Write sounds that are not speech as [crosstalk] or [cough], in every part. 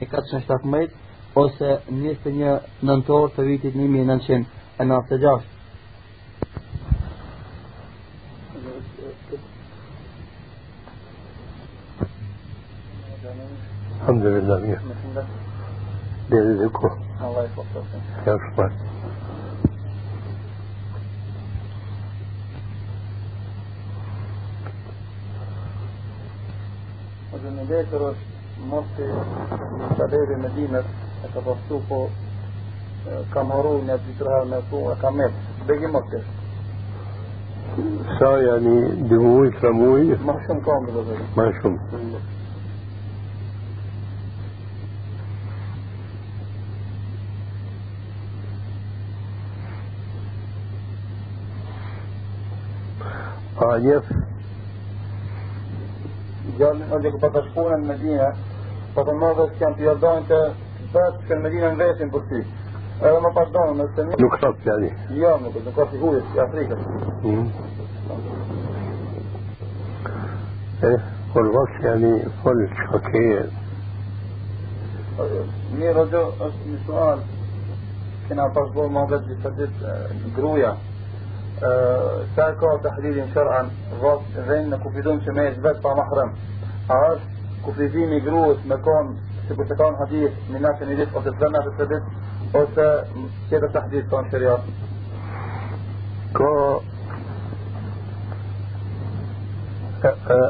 417 ose 21 nëntor të vitit 1996. الحمد لله بيرزقكم الله يحفظك يا شباب letër mosti në shaleri me dinët e ka pastu po kam haru një dy tre herë me tu e kam met. Begi mosti. sa يعني دموي فموي Ma shumë kam dhe dhe. ما شم آنف Gjallin ose ku pata shpunën në Medinë, po të madhe që janë të jardojnë të vetë që në Medinë në vesin për ty. Edhe më pas donë, nëse një... نكرت يعني Jo, nuk, nuk ka figurës, i Afrikës. مم. إيه والوقت يعني فل شوكية Mirë, o gjo, është një sual, kena pas bërë më vetë disa ditë gruja, sa e ka të hdidin shërën, vënë në kufidun që me e vetë pa mahrem. A është kufidimi gruës me konë, si kur të kanë hadith, një natë një ditë, ose të dhe natë të ditë, ose tjetër të hdidh tonë shëriat. كو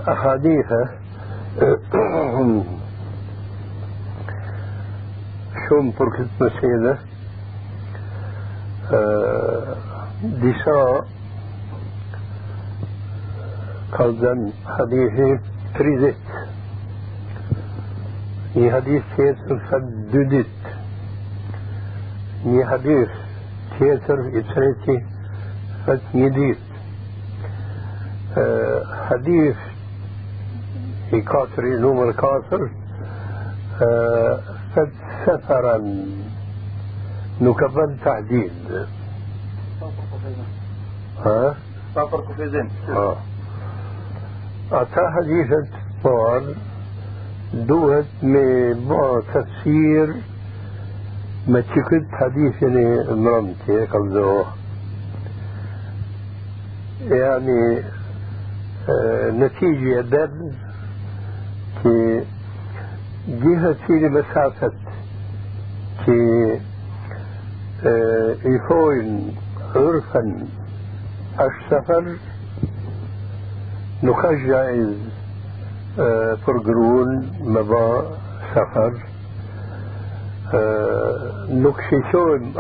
أحاديث شوم për këtë mesele disa kaldan hadithi 30 një hadith tjetër thët dy dit një hadith tjetër i treti thët një dit hadith i katëri numër 4 thët سفرا نكبن تعديل ها Sa për kufizim. آه ata hadithet parë bë tafsir me që këtë hadithin e mërëmti e kalzohë يعني نتيجة دل كي جهة في مسافة كي يفوين عرفا السفر نخجع فرقرون مبا سفر. نكششون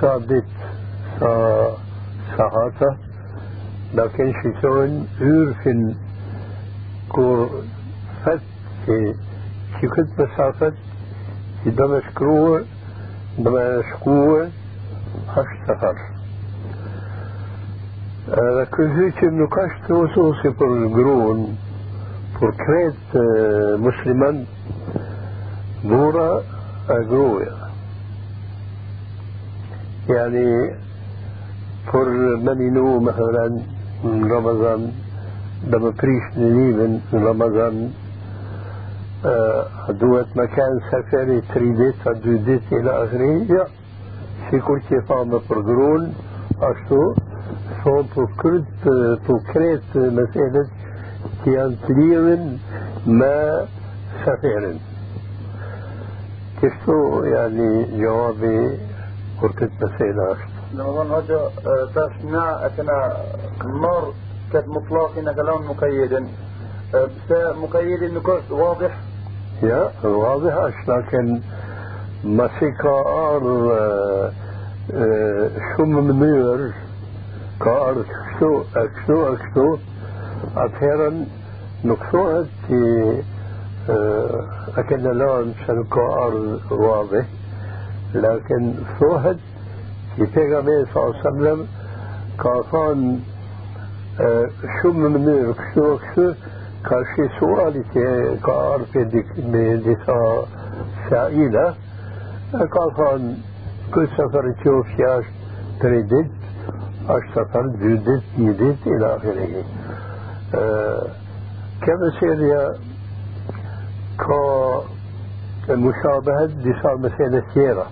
صادت صا ساعته. لكن شيطان عرف كور فت في كنت مسافة دمشق دمشق هشتفر Edhe ky hyqim nuk është të ususi për gruën, për kretë e, musliman, bura e gruja. Yani për meninu مثلا në Ramazan, dhe më prish në livin në Ramazan, duhet me kanë seferi 3 dit, a 2 dit, ila akhri, ja, sikur që e fa me për gruën, ashtu, thonë për kryt, për kret meselet që janë të lidhen me seferin. Kështu yani gjawabi për këtë mesele është. Në më dhënë hoqë, tash na e kena marë këtë mutlakin e kalon mukajedin. Pse mukajedin nuk është wadih? Ja, واضح është, lakin masi ka ardhë shumë mënyrë, ka ardhë kështu, e kështu, e kështu, atëherën nuk thohet që e kena lanë që nuk ka ardhë wadih, lakin thohet që pejgamberi sallallahu alaihi wasallam ka thënë shumë në mënyrë kështu e kështu ka shi suali që ka ardhë me disa saila e ka thënë këtë safar që ofë është tre dit أشتفل جدد جديد إلى آخره كما سير يا كا مشابهة لسار مسألة سيرة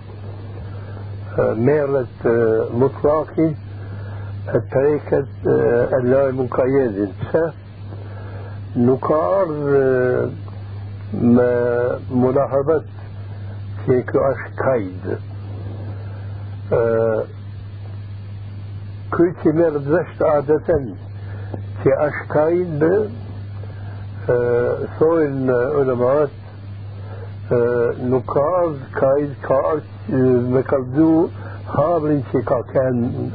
ميرة مطلقي الطريقة اللاي مقيد سا نقار ملاحظة كيكو أشكايد أه munahabet që kjo është kajd. Ky që merë dhështë adeten që është kajd, thojnë ulemat, nuk ka kajd, ka me kaldu حاضر في كان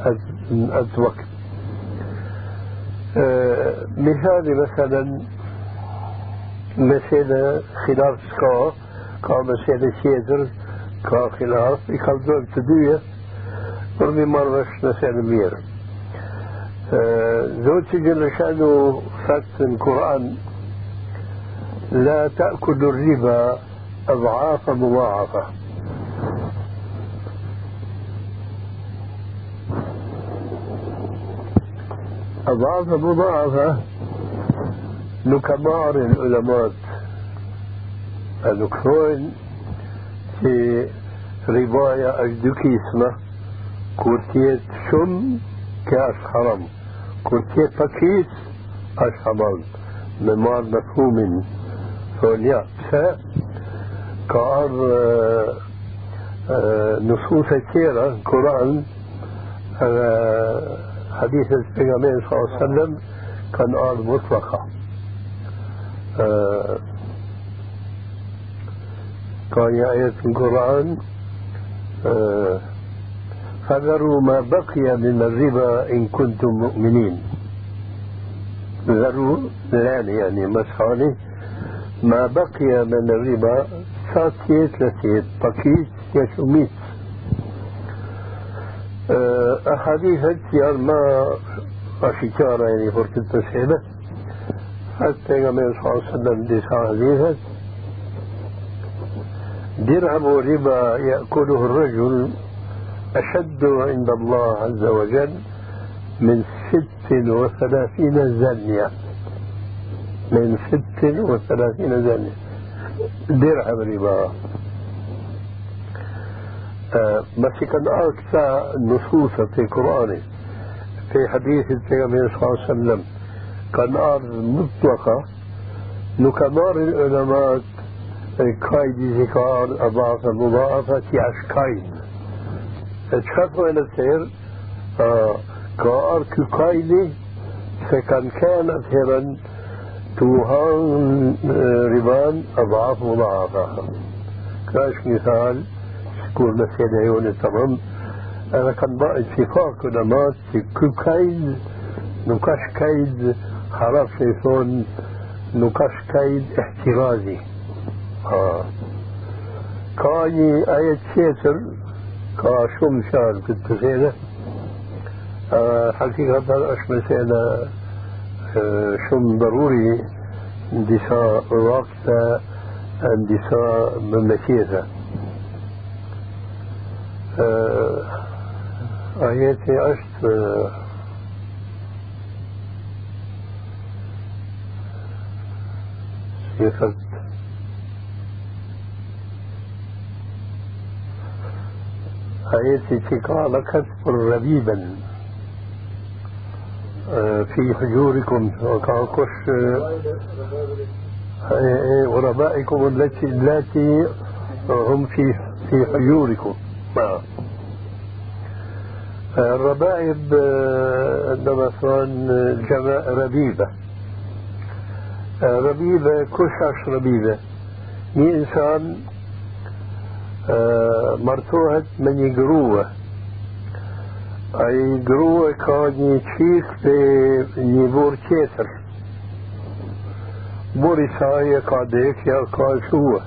الوقت مثال مثلا مسألة خلاف سكا كا مسألة شيدر كا خلاف يخلدون تدوية ورمي مرش مسألة مير زوجي جل شأنه فات القرآن. لا تأكل الربا أضعاف مضاعفة. أضعاف مضاعفة نكبار العلماء. نكفون في رباية أجدكي اسمه كورتيت شم كاش حرام كورتيت بكيس أش حرام ممار مفهوم فوليا ف كار نصوص كثيرة القرآن حديث النبي صلى الله عليه وسلم كان قال مطلقة آه كان آية في القرآن آه فذروا ما بقي من الربا إن كنتم مؤمنين. ذروا الآن يعني مسحاني ما بقي من الربا ساتيت لسيت بقيت يشميت أحاديث janë ما ashikara يعني këtë mësime. حتى النبي صلى الله عليه وسلم ديسا حديثا درهم ربا يأكله الرجل أشد عند الله عز وجل من ست وثلاثين زنية. من ست وثلاثين زنية. درهم ربا. بس كان أكثر نصوص في القرآن في حديث النبي صلى الله عليه وسلم كان أرض مطلقة. نكبار العلماء كايد ذكر أضعاف مضاعفة أشكاين تشافوا إلى السير كأر كايدي فكان كان أثيرا توهان ربان أضعاف مضاعفة كاش مثال kur në fjene jone të rëmë, edhe kanë ba ittifak ulemat që ky kajd nuk është kajd haraf që i thonë nuk është kajd ihtirazi. Ka një ajet tjetër, qarë këtë të sene, حقيقة është mesela shumë ضروري vakte, në disa mëmëtjeta. آياتي عشت صيغة قال كسب ربيبا في حجوركم وكاكوش وربائكم التي التي هم في في حجوركم. نعم. الربائب مثلا جمع ربيبة. ربيبة كشاش ربيبة. ني إنسان مرتوهت من يقروه أي قروه كان يشيك بني بور تيتر بوري سايا كاديك يا كاشوه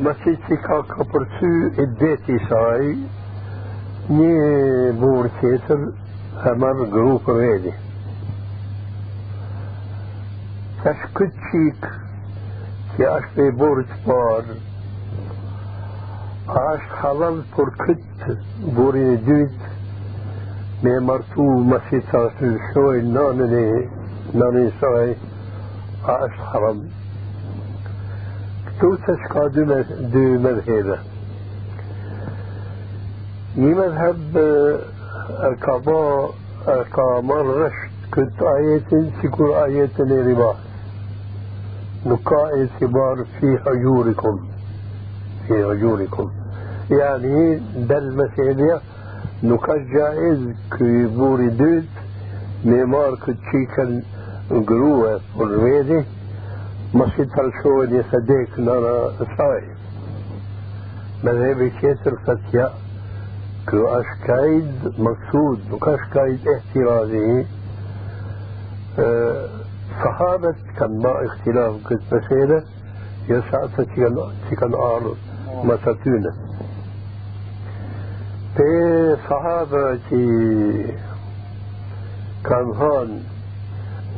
Masi që ka ka përcy i deti saj, një burë tjetër e marrë gru për vedi. Tash këtë qik që është e burë të parë, a është halal për këtë burin e dytë me martu masi të ashtë shoj nanën e nanën e saj, a është haram. këtu të shka dy, me, dy medhebe një medheb e ka ba e ka marrë rësht këtë ajetin si kur ajetin e ribas hajurikum yani del meselja nuk është gjaiz këj buri dyt me marë këtë qikën grue për vedi mos i tërshojnë e sadek nëra saj me dhebi tjetër fatja kë është kajd maksud nuk është kajd ehtirazi صحابة كان ما اختلاف قد مسألة يسعى تي كان آر مساتونة في صحابة كان هان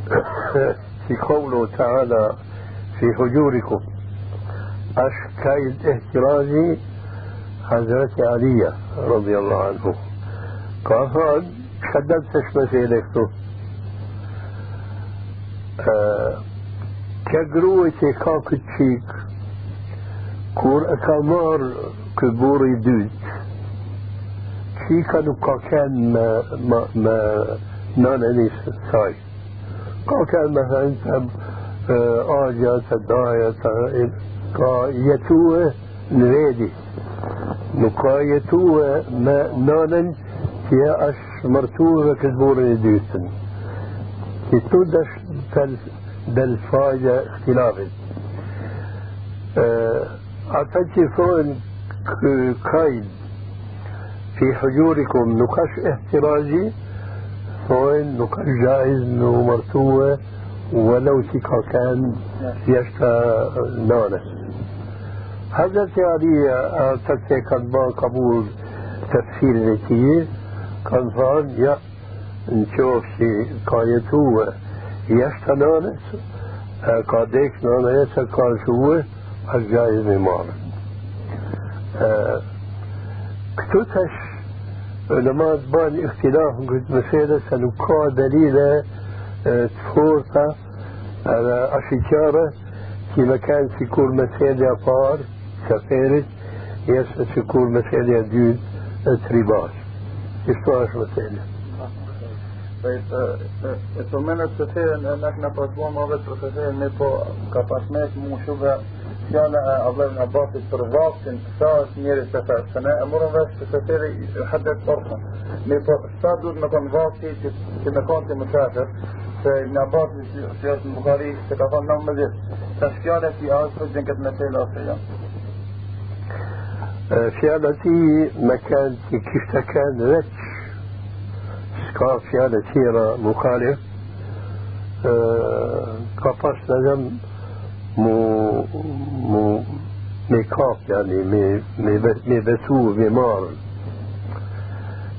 [coughs] في قوله تعالى في حجوركم أشكايد احترازي حضرت علي رضي الله عنه. قال هان شددتش مسألة Kja grua që ka këtë qik, kur e ka marë këtë burë i dytë, qika nuk ka qenë me, me, me nënën i saj. Ka qenë me thënë të agja, të daja, të ka jetue në vedi. Nuk ka jetue me nënën që është mërtuve këtë burën i dytën. Që tu بل فايدة اختلافي أعتقد فون قيد في حجوركم نقاش احترازي؟ فون نقاش جائز نو ولو تكا كان يشتا نانس هذا يعني أعتقد كان ما قبول تفسير نتيه كان فان يا نشوف شي كايتوه jashtë nënës, ka dek nëna e se ka shuë, është gjajz me marë. Këtu tash لما تبان اختلاف قلت مسألة سنقع دليل تفورتا على أشجارة في مكان سيكون مسألة فار سفيرت يس سيكون مسألة دود تريباش يشتوهش مسألة e të menet të thirën e nek në pasbo më vetë për të thirën me po ka pasmet mu shuve fjale e në Abbasit për vaktin sa është njeri të thërë se ne e murën vesh që të thiri haddet orkën me po sa duhet me konë vakti që, që me konë të më qashër se në Abbasit që është në Bukhari se ka thonë në më gjithë sa shkjale që asë për gjën këtë mesela ose janë fjale ti me kanë që kishtë ka fjale tjera mukhalif ka pas لازم me me besu me marë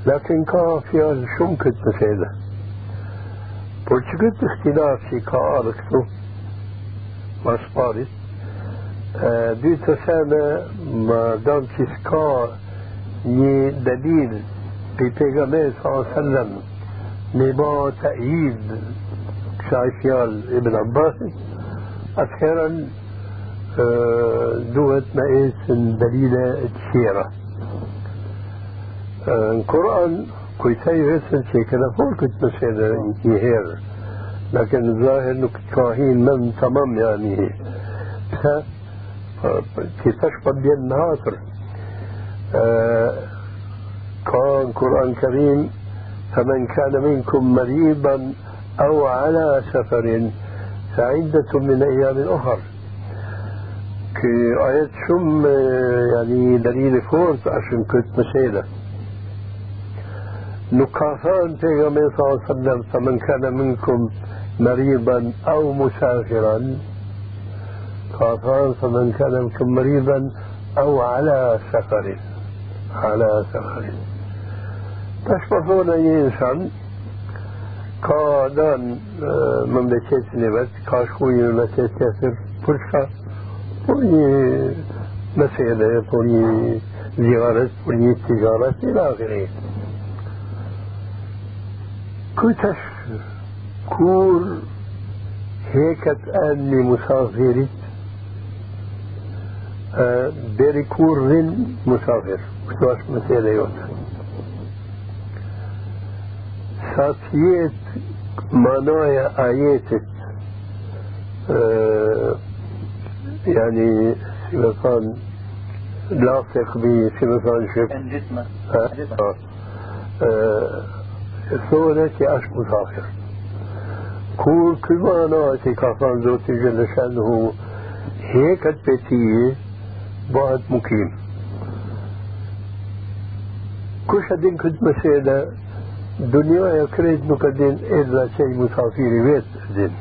lakin ka fjallë shumë këtë mësele por që këtë ihtilaf që ka arë këtu mas parit dy të sene më dam që s'ka një dalil پیغمبر صلى الله عليه وسلم لما تأييد شايفيال ابن عباس أخيرا دوت مقيس دليل السيرة القرآن كويتاي غسل شيء كده فوق كنت مسألة يهير. لكن الظاهر إنه كاهين من تمام يعني. كيفاش بدي النهاصر قال القرآن الكريم فمن كان منكم مريضا أو على سفر فعدة من أيام أخر. كي آيات شم يعني دليل فورت عشان كنت مسيلة. نقاطان پیغمبر صلى الله عليه وسلم فمن كان منكم مريضا أو مسافرا قاطان فمن كان منكم مريضا أو على سفر. على سفر. Tashpërthona një insan ka danë memleketin e vetë, ka shku një memleket tjetër, për shka? Për një mesele, për një zigaret, për një tigaret, ila akhiri. Kujtash kur heket emni musafirit, deri kur rrin musafir. Kështu është mesela jote. Të jetë manoja ajetit يعني si me thonë lasek bi si me thonë shqip الجسم thonë që është musafir kur ky mana që ka thonë zoti Gjeleshanuhu heket për e krejt nuk e din illa që i musafiri vetë din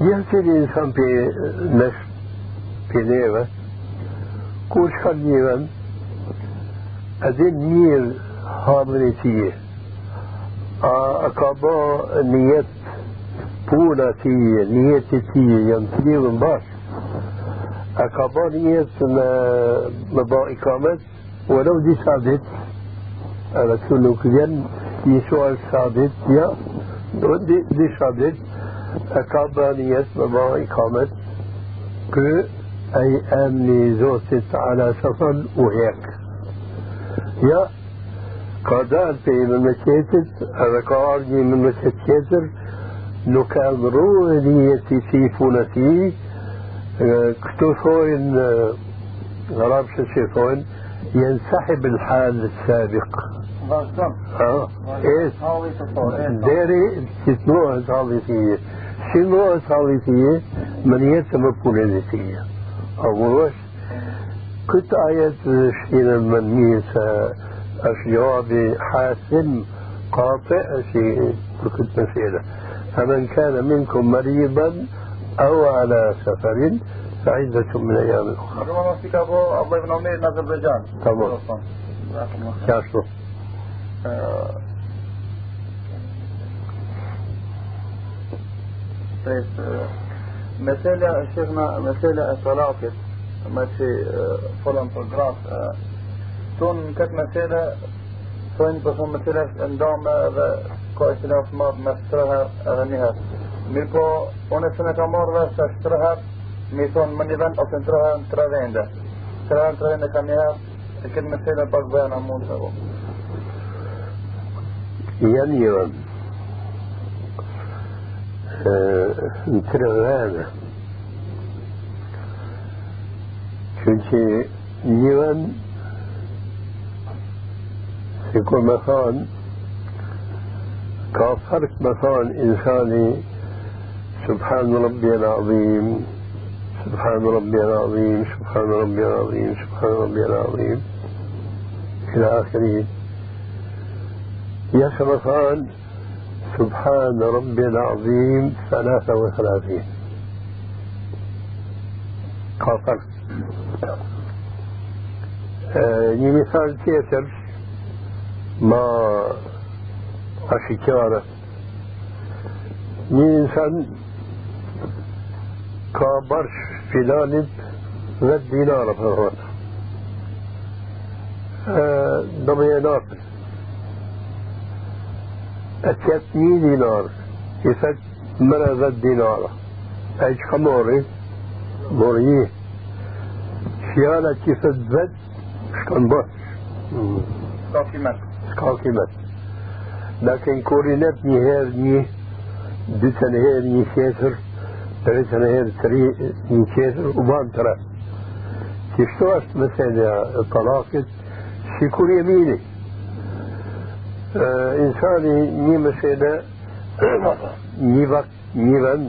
يمكن الإنسان في نفس في نيرة كوش خليرا أدين مير هامريتية أكابا نيت të lidhën bashkë. A ka ba njetë në me ba i kamet, walau disa vjen një sual sa dit, ja, do disa dit, كابانية بما إقامة كو أي أمني زوتت على سفر وهيك يا قادان في من مكيتت هذا قارني من مكيتر نكال روحيتي في فونتي كتو ثوين غراب شو ينسحب الحال السابق. آه إيه؟ داري تتنوع صالحية شنو صالحية من يتم بوليسية أولوش كنت آيات شينا من ميسا أشجار حاسم قاطع شيء كنت مسيرة. فمن كان منكم مريضا أو على سفر سعيدة من أيام أخرى. ربما فيك أبو أبو ابن عمير مثلا شيخنا مثلا الطلاق ماشي في فلان فوتوغراف تون كت مثلا تون بسون مثلا اندام كويس ناس ما بمسترها اغنيها ميكو اون سنه كامور بس اشترها mi thonë më një vend ose në tërëher në tre vende. Tërëher në tre vende ka njëherë, e këtë mësile pak bëjnë a mund të bu. ينيرا ترغانا çünkü nivan يكون مثلا كفرت مثلا إنساني سبحان ربي العظيم سبحان ربي العظيم سبحان ربي العظيم سبحان ربي العظيم. إلى آخره. يشرفان سبحان ربي العظيم ثلاثة وثلاثين. خاطر آه مثال ما أشكارة një insan ka barsh filanit 10 dinara për rrët. Do me e natën. أتيتني دينار. يفت مرة دينار؟ أيش خموري مورية. فيانا كيفت ذات شكون بس s'ka kimet لكن كورينات نهار ني دي سنهار ني tre سنهار تري ني تيتر وبان ترى. كيف شو أشت مثلا طلاقت؟ كل يميني. إنساني ني مثلا [coughs] ني وقت ني وقت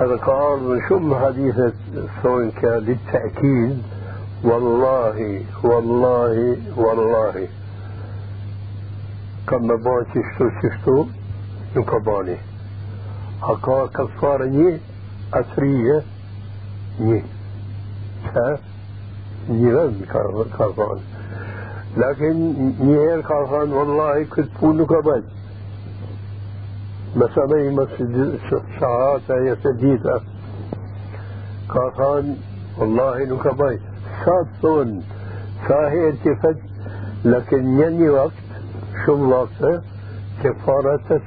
هذا قال من شم حديثة كان للتأكيد. والله والله والله. كما بان شفتو شفتو يكباني أكا كفار ني أسرية ني ها ني كفار لكن نيهر كافان والله كنت بقول كبد مثلا مسجد ساعات هي سديدة. كافان والله نكبي ساتون ساهر كفت لكن يني وقت شو وقت كفارة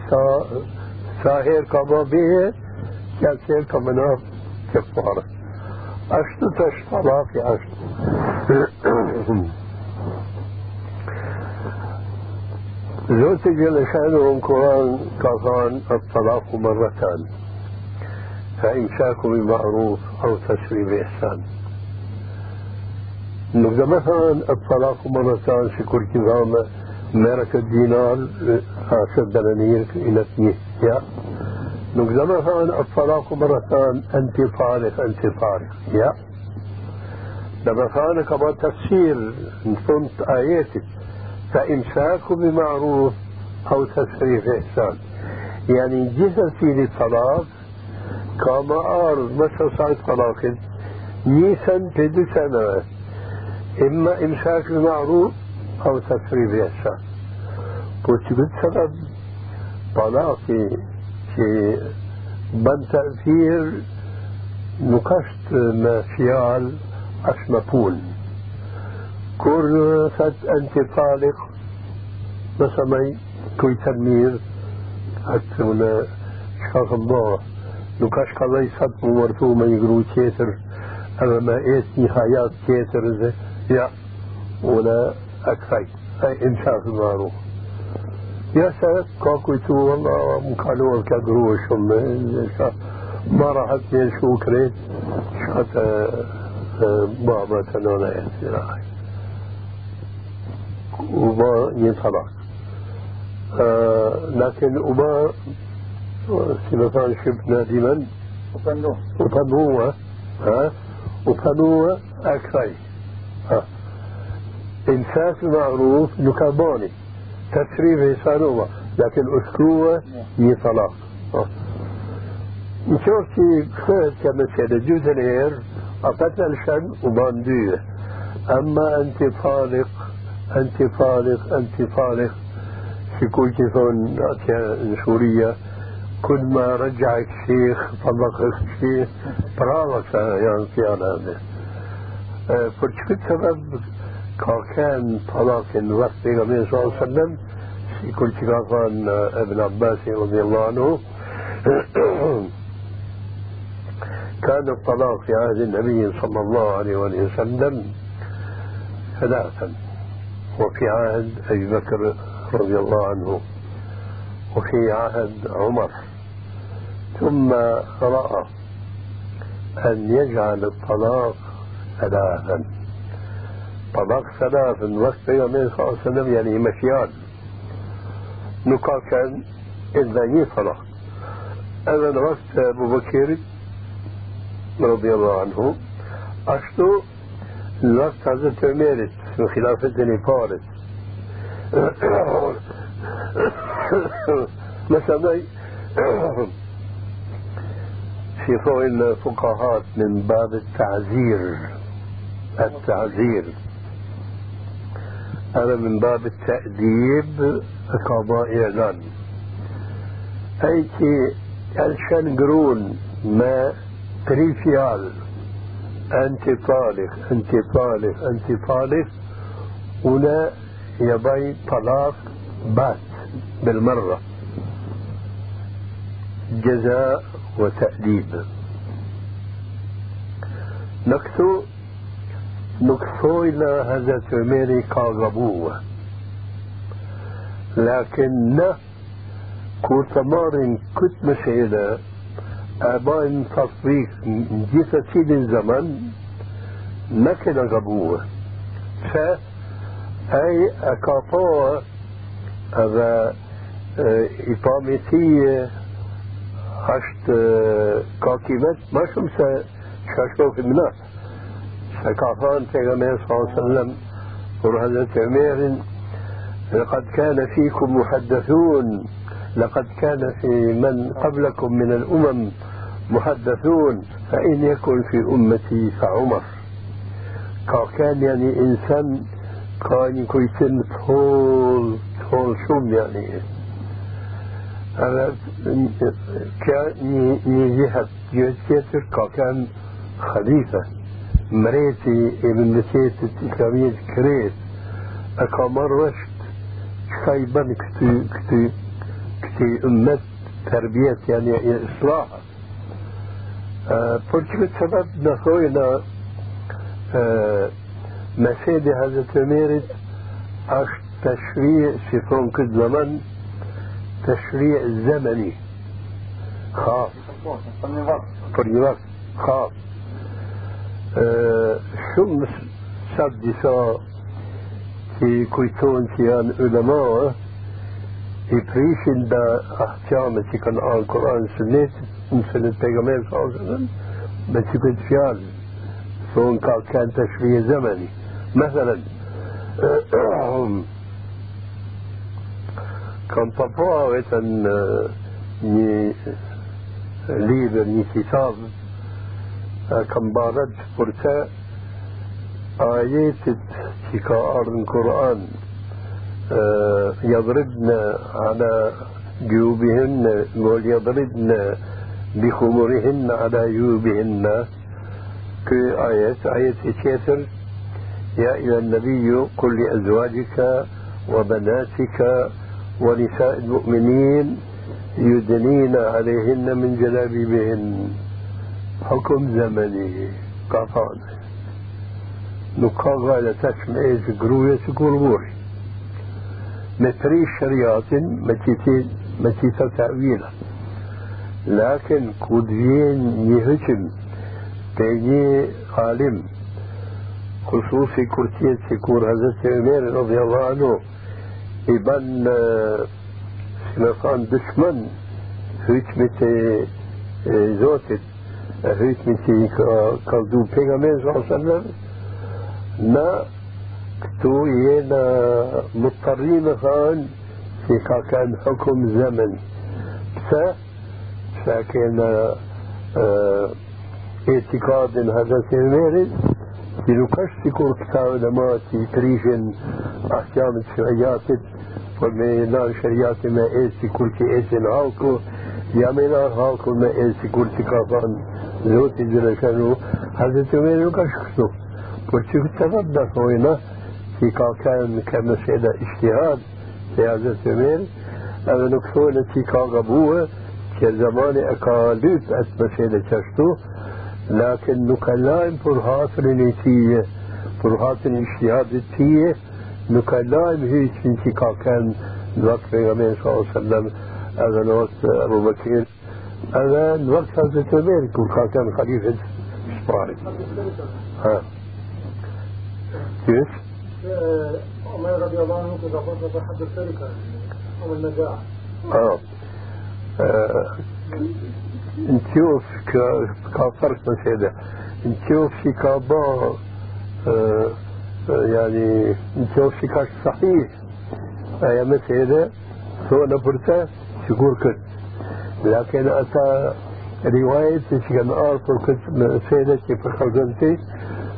ساهر كبابيه كاسير كمنا كفارة أشتو تش طلاق أشتو زوجتي جل شأنه القرآن كفان الطلاق مرتان فإمساك بمعروف أو تسريب بإحسان نقدر مثلا الطلاق مرتان في كل كظامة مارك الدينار عشر دنانير إلى اثنين يا نقدر مثلا الطلاق مرتان أنت فارق أنت فارق يا. لما كان كما تفسير نفهمت آياتك فإمساك بمعروف أو تسريح إحسان. يعني جهتي للطلاق كما أرض مثل صعد طلاق نيسان تدو سنة إما إمساك بمعروف أو تسريح إحسان. وتجد سبب طلاقي في بن تأثير نقشت ما فيال أشمبون كل فت أنت طالق مثلا كوي تنمير حتى هنا شاف الله نكاش قضي صد مورتو ما يقرو تيتر أما ما إيت نهايات تيتر يا ولا أكفي أي إنشاء المعروف يا سيد كاكو تو والله مكانو كقروش ما راحت من شو كريت شات بابا تنونا يا وما ينطلق. آه لكن وما سمثان شبنا ديما وفنوه أكثر ها إنساس معروف نكابوني تسريب إنسانوما لكن أسكوه يطلق. نشوفتي خير سيدة جوز الإير أقتل شن وباندوه أما أنت فالق أنت فارغ أنت في كل كيفون سوريا كل ما رجعك شيخ طلقك شيخ برافك يعني في هذا فشكت سبب كان طلاق الوقت النبي صلى الله عليه وسلم في كل كيفان ابن عباس رضي الله عنه. [coughs] كان الطلاق في عهد النبي صلى الله عليه وسلم ثلاثا وفي عهد أبي بكر رضي الله عنه وفي عهد عمر. ثم رأى أن يجعل الطلاق ثلاثا. طلاق ثلاثا وقت النبي صلى الله عليه وسلم يعني مشيان. نقا كان إذا طلاق. أنا وقت أبو بكر رضي الله عنه أشتو الوقت حضرت عميرت في خلافتني فارس. [coughs] مثلا في فوق الفقهاء من باب التعزير التعزير أنا من باب التأديب قضاء إعلان. أي كي الشان قرون ما تريفيال أنت طالق أنت طالق أنت طالق ولا يبي طلاق بات بالمرة. جزاء وتأديب. نكتو إلى هذا تميري كاغبوه لكن كنت مارن كنت مسئلة أبان تطبيق جيسة سيد الزمن ما كان غبوه ف أي أكافو هذا إقامتي هشت كاكيمت ما شمسة شاشوف فكافان تيغمير صلى الله عليه وسلم وهذا عمير لقد كان فيكم محدثون لقد كان في من قبلكم من الأمم محدثون فإن يكن في أمتي فعمر. كان يعني إنسان كان يكون طول طول شوم يعني. كان جهة جهة كتر كان خليفة. مريتي ابن نسيت الإسلامية كريت. أكامر رشد خيبا كتي كتي كتي أمت تربية يعني për që këtë sebeb në thojnë مسيدي هذا التميرد أش تشريع سيفون كد زمن تشريع زمني. خاص. për një vakt khas shumë sad disa që kujtojnë që janë ulema i prishin da ahkame që kanë anë Koran sënnet në sënnet pegamer sa me që këtë fjallë thonë ka kanë të shvije zemeni مثلا kam pa po vetën një libër, një kitab kam barat për të ajetit që ka ardhë në Kur'an يضربن على جيوبهن وليضربن بخمرهن على جيوبهن. كي آية آية كيتر يا أيها النبي قل لأزواجك وبناتك ونساء المؤمنين يدنين عليهن من جلابيبهن. حكم زمني قطعنا نقاغا لتسمع إيش قروية قربوري متري شريعة متيتا تأويلا لكن كودين يهجم تيجي عالم. خصوصي كرسية سيكون حضرت عمر رضي الله عنه يبان سمقان دشمن hükmeti e, Zotit, e, hükmeti ka kaldu pejgamberi sallallahu alaihi wasallam na këtu jena مضطرين خان في كان حكم زمن pse pse kena etikadin Hazreti Ömer'in që nuk është sikur këta ulema që i prishin ahkamit shëriatit, por me nar shëriatit me e sikur që esin halku, ja me nar halku me e sikur që ka thënë Zotit dhe në shënu, Hazreti Umeri nuk është kështu. Por që këtë të dhe thojna, që ka kanë ka mësela ishtihad se Hazreti Umeri, edhe nuk thojnë që ka gabuhe, që zamani e ka lyt atë mësele qashtu, لكن نكلاim për hatrin e tije, për hatrin e ishtihadit tije, nuk e lajm hiqin që ka kënë për nga mërë s.a.s. edhe në vakt Abu Bakir, vakt Hazret Ömer, kur ka kënë khalifet shparit. Ha. كيف؟ عمر رضي الله عنه كذا فضل حد الشركة أو النجاح. آه نشوف كفرق مسألة نشوف شي كابا يعني نشوف شي كاش صحيح هي مسألة سوى نبرتا شكور كت لكن أتا رواية كان آخر كت مسألة كيف خلقنتي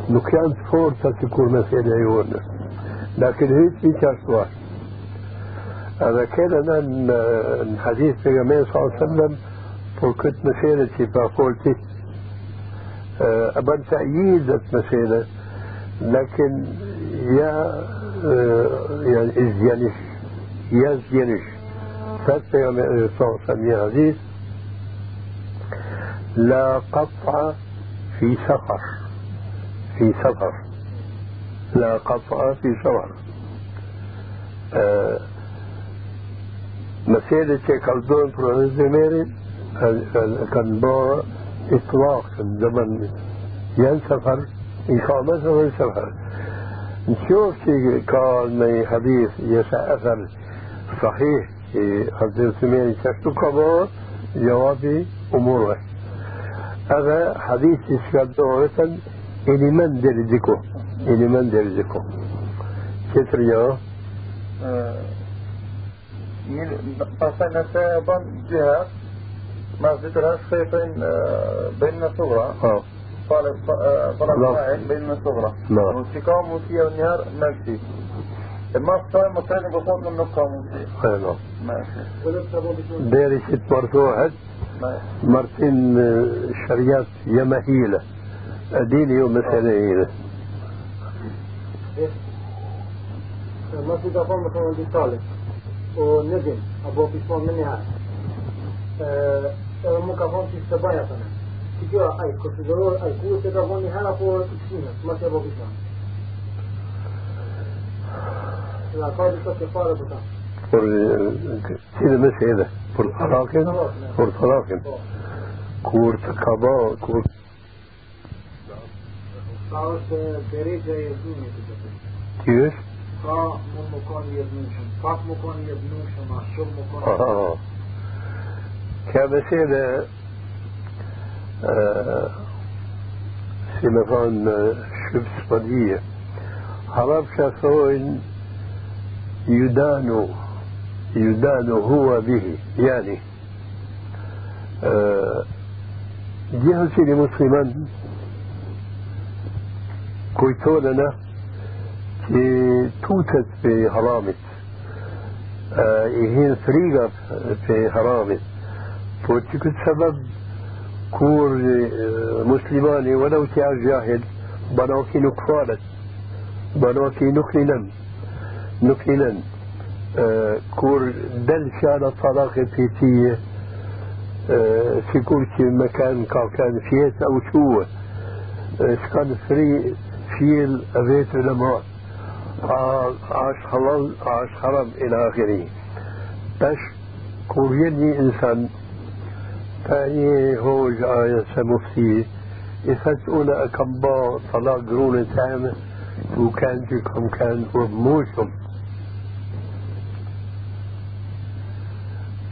نكيان فورتا شكور مسألة يونا لكن هيك في كاش واحد. هذا كان الحديث في النبي صلى الله عليه وسلم وكنت مسيرة بافولتي أبان تأييد مسيرة. لكن يا يعني إزيانش يا زيانش فات يوم صلى الله عليه حديث لا قطع في سفر في سفر. لا قطع في سفر. أه مسيرة كالدون برونز كان بو إطلاق زمن ين سفر إقامة وين سفر نشوف كان حديث يسا أثر صحيح. حضرت سمين شفتو كبار جوابي أموره هذا حديث يشكال دورة إلي من درجكو إلي من درجكو كتر يا pastaj nëse bën gjihad مسجد العشق بين بين الصغرى آه. طلب بين الصغرى نعم واستقام موسيقى والنهار ماشي ما صار مكان بصوت من اي نعم ماشي. ديري ست مرتوحد مرتين شريات يمهيلة. ديني يوم هيلة ما في دفع مثلا دي طالب وندم أبو konsiderohet ai kur se ka vonë një herë apo të këshimet, ma që e bëgë islam. La ka disa që fare për ta. Por cilë me se edhe, për talakin, për talakin. Kur e që thojnë, يدان يدان هو به يعني جهة لمسلمان kujtonëna që tutet për haramit, i hinë frigat për haramit, po që këtë sebeb kur muslimani walau që nuk linen, nuk linen, kur del fjala talak e pitije, sikur që me kanë ka kanë fjetë au quë, s'kan fri فيل بيت الأموات عاش حلال عاش حرام إلى آخره. بس كوريني إنسان تاني هوج آية مفتي يفتقون أكبا طلاق قرون تامة وكان جيكم كان وبموشم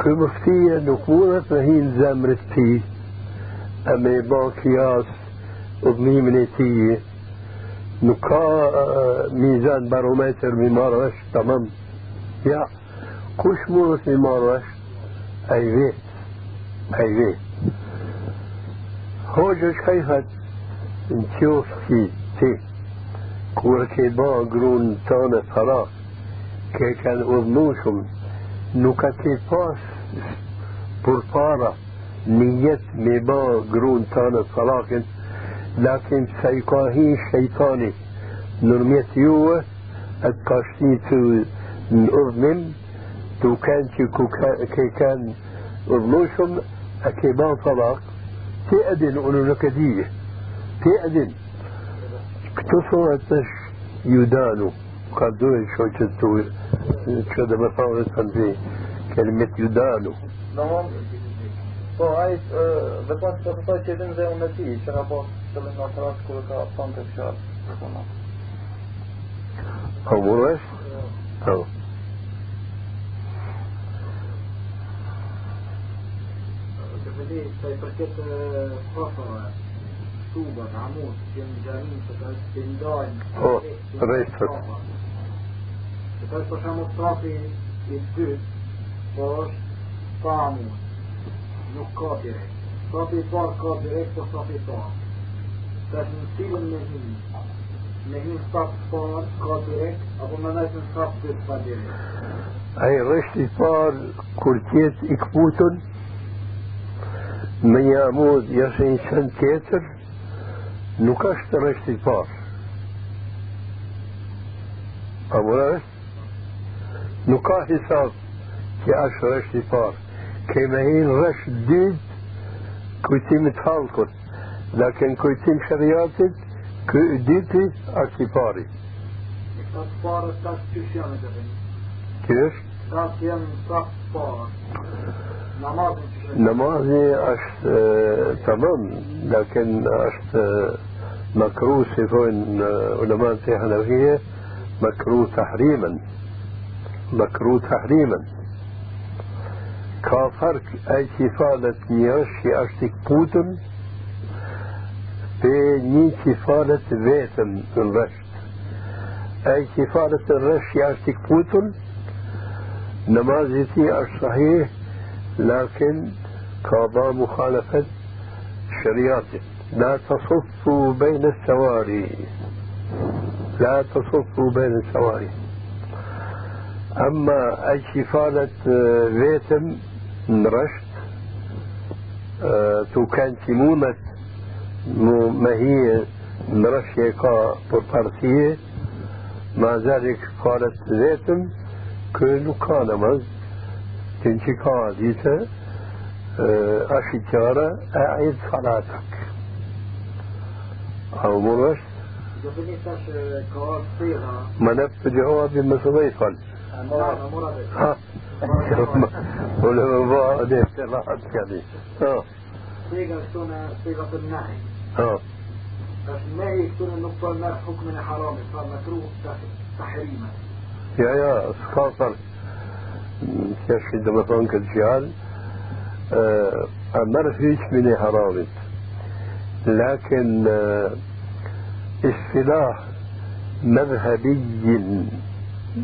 كل مفتية نقولة هي زمرتي أمي باقياس وبني منتيه nuk ka mizan barometër mi marrë është tamam ja kush mund mi marrë është ai vet ai vet hoqë është ka i thët në qofë që ti وكي با قرون تانا فرا كي كان أظنوشم نكتي باش برطارة نيت مبا قرون تانا فرا لكن سيقاهي شيطاني نرميت يوه اتقاشتي تو الاذنم تو كان كي كان أظنوشم اكي با فرا تأذن انو نكديه تأذن طلاق تأذن أنو نكدية تأذن كتصورتش يدانو قال دول شو جدو كده مثلا في كلمة يدانو Po, ai dhe pas të të që edhe dhe unë ti, që ka pas të lënë në atërat kërë ka thonë të fsharë. Po, mërësh? Po. Të vëdi, të i përket kofëve, tubat, amut, që në gjamin, që të të ndajnë, Po, rejtët. Që të është për shumë strafi i dytë, po është pa amut. nuk ka direkt. Sapi i parë ka direkt, po sapi i parë. Tash në cilën me hinë? Me hinë sapë parë ka direkt, apo me nëjtë në sapë dytë pa direkt? Ai rresht i parë kur tjetë i këputën, me një amud jashtë një qënë tjetër, nuk është rresht i parë. Apo është? Nuk ka hisab që është rresht i parë. كما هي غش جديد كويتين تخلقت لكن كويتين شرياتك ديتي أكتفاري كيف؟ نمازي اش آه، تمام لكن اش آه، مكروه سيفون آه، علماء الحنفيه مكروه تحريما. مكروه تحريما. كافرك أي كفاله نيوشي أشتك بوتن في ني كفاله ذاتن الرشد أي كفاله الرشي أشتك بوتن نمازي تي اش صحيح؟ Ka ba mukhalafet shëriatit. لا تصفوا بين السواري. لا تصفوا بين السواري. أما أي شفالة فيتم نرشت تو كان تيمومة ما هي نرشيكا بوربارتية مع ذلك قالت ذاتم كل كان مز تنشي ديتا أشجارة أعيد صلاتك أو مرش. ما mora vetë. ها ولا بقى ده صلاة يعني ها Tash nahi këtu në nuk po merr hukmin e haramit, fa makruh tahrima. يا يا خاطر عندما كان كالجيال أمر فيش من حرامت لكن آه، اصطلاح مذهبي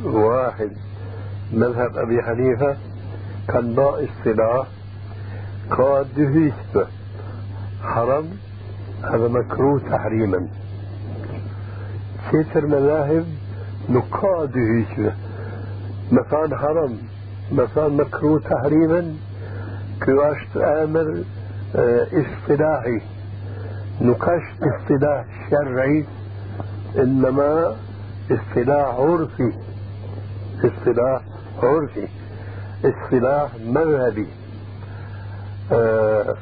واحد مذهب أبي حنيفة كان با اصطلاح. قاد دهيسبة حرام هذا مكروه تحريما. كثر مذاهب نقاد دهيسبة مثلا حرام. مثلا مكروه تحريما كواش أمر آه، اصطلاحي. نقاش اصطلاح شرعي إنما اصطلاح عرفي. اصطلاح عرفي اصطلاح مذهبي. آه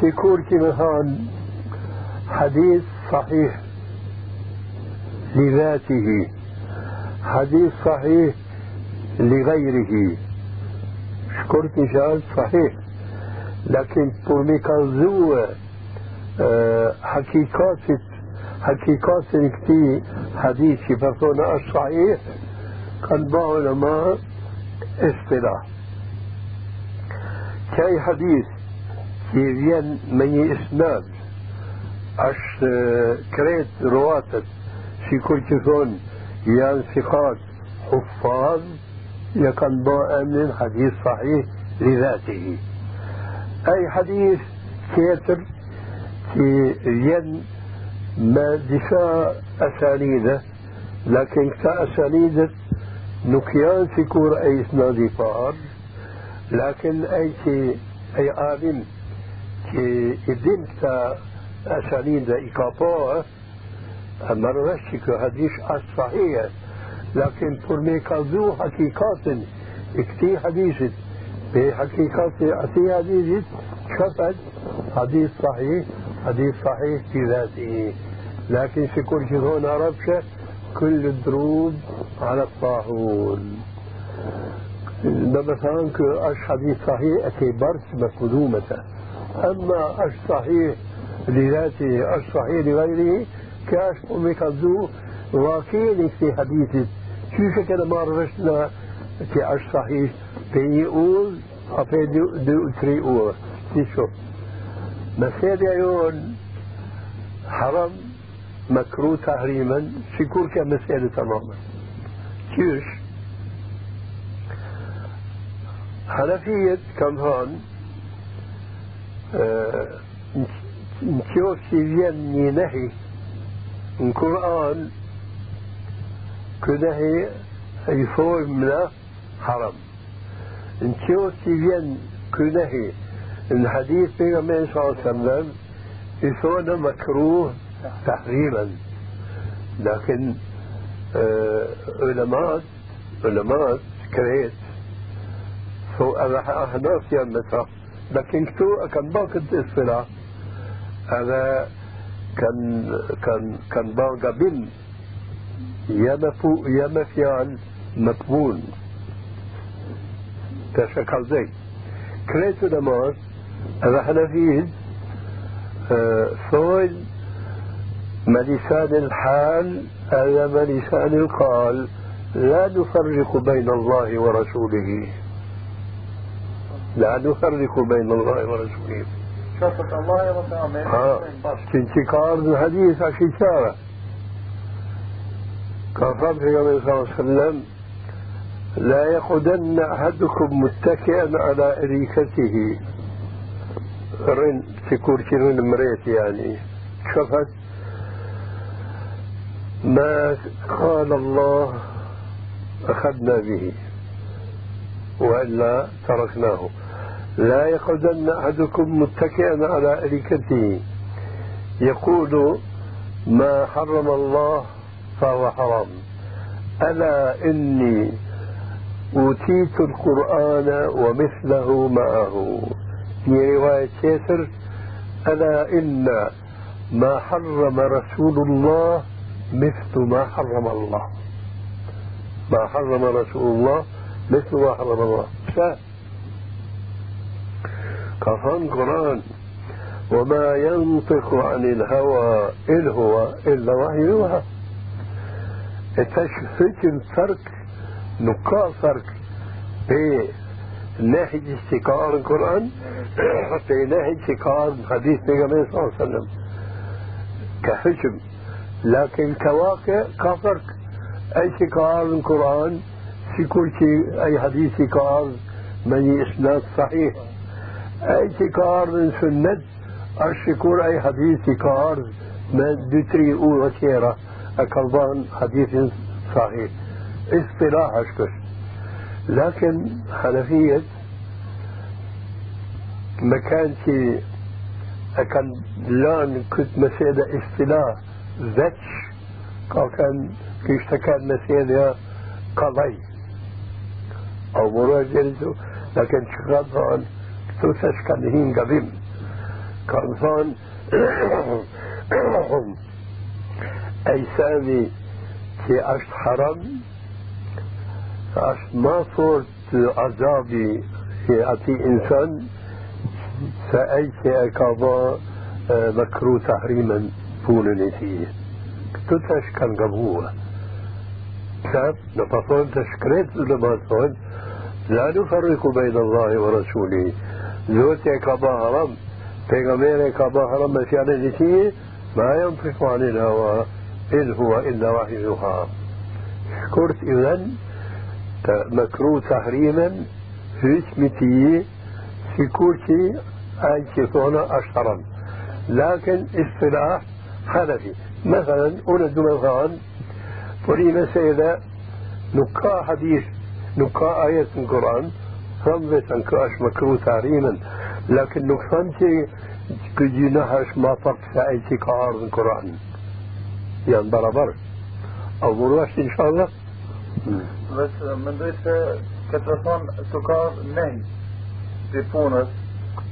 شكور مثلا حديث صحيح لذاته. حديث صحيح لغيره. شكرت مثال صحيح. لكن me kalzue حقيقات حقيقات كتي حديثي فصونا الصحيح كان بعض علماء اصطلاح. كاي حديث كي vjen me një isnad është kret ruatët si kur që thonë janë bë emnin hadith sahih lidhatihi أي حديث تيتر في ين ما دفاع أسانيده لكن كأسانيد نكيان في كور أي إسنادي فار لكن أي كي أي عالم كي إدين تا أسانيد إكابوه أما رشك حديث الصحيح لكن فرمي كذو حقيقات اكتي حديث في حديث شفت حديث صحيح حديث صحيح في ذاته لكن في كل شيء هون ربشة كل الدروب على الطاحون ده مثلا اش حديث صحيح اكي برس مقدومة اما اش صحيح لذاته اش صحيح لغيره كاش امي كذو واكينك في حديث شو كان ما رشنا كي اش صحيح بيني أول أفي دو, دو تري أول تشوف مسألة يون حرام مكروه تحريما شكور كمسألة تماما كيش حنفية كم هون نشوف سيفيان نهي القرآن كنهي يفوق منه حرام. në qo si vjen ky nehi në hadith për nga me sa sallam i thonë makruh tahriman لكن علماء علماء كريت. سو أحناف يا مثلا لكن كتو كان باقي الاصطلاح هذا كان كان كان يا مفو يا مفيال مقبول تشكل كريت نماز هذا حنفيد ثول ملسان الحال هذا ملسان القال لا نفرق بين الله ورسوله لا نفرق بين الله ورسوله شرطة الله يا رسول ها انتقار الحديث عشان كان صلى الله عليه وسلم لا يقعدن أحدكم متكئا على أريكته. رن في كرسي مريت يعني. شفت؟ ما قال الله أخذنا به وإلا تركناه. لا يقعدن أحدكم متكئا على أريكته. يقول ما حرم الله فهو حرام. ألا إني أوتيت القرآن ومثله معه. رواية كيسر ألا إن ما حرم رسول الله مثل ما حرم الله. ما حرم رسول الله مثل ما حرم الله. ف كفان قرآن. وما ينطق عن الهوى إن هو إلا وحي يوحى. تشفت الفرق نقاء فرق بين ناحية استقرار القرآن في ناحية استقرار حديث النبي صلى الله عليه وسلم كحجم لكن كواقع كفرق. أي استقرار القرآن في كل شيء أي حديث استقرار من إسناد صحيح. أي استقرار من سنة الشكور أي حديث استقرار من دتري أو وشيرة أكلبان حديث صحيح. اصطلاح أشكر لكن حنفية كانش كان لأن كنت مسألة اصطلاح ذاتش كان كيش كان مسألة قضي. أو مراجعته لكن شغال فان توسش كان هين قبيم. كان فان [coughs] أي سامي في أشت حرام أشت ما صورت عذابي في أتي إنسان فأي شيء كابا مكروه تحريما بونني فيه. تتش كان قبوة. ساب نفصل تشكريت لما صون لا نفرق بين الله ورسوله. زوجة كابا حرام پیغمبر كابا حرام مشيانة نسيه ما ينطق عن الهوى. إن هو إلا وحي يوحى شكرت إذن مكروه تحريما في اسمتي في كورتي أنت ثونا أشهرا. لكن اصطلاح حنفي. مثلا أولد مثلا فري مسألة نقاء حديث نقاء آية من القرآن رمزة كأش مكروه تحريما. لكن نقصان كجي نحش ما فرق ساعتي كعارض القرآن. يعني برابر أو مروش ان شاء الله بس mendoj se këtë të thonë të ka nej të punës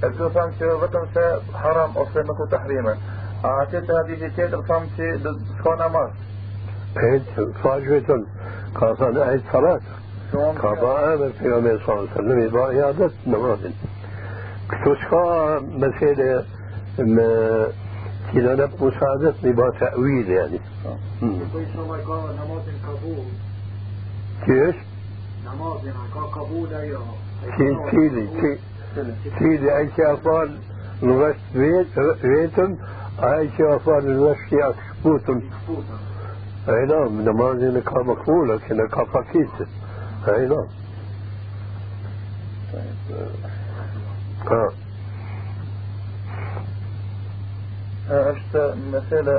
e të thonë që vetëm se haram ose nuk u të hrime a atë të hadithi tjetër thonë që s'ka namaz. هيك فاجوة كان أهل صلاة كابا آمر في يوم صلى الله عليه وسلم يبقى إعادة نماز كتوشكا مسألة كنا نب مساعدتني بتأويل يعني كل قال نماز قبول. كيف؟ نماز يعني أيوه تيلي تيلي أي شيء أفعل الغش بيت بيتم أي شيء أفعل الغش أكسبوتم أي نعم نماز كا مقبولة كنا كا فكيت أي نعم. آه. Është mesela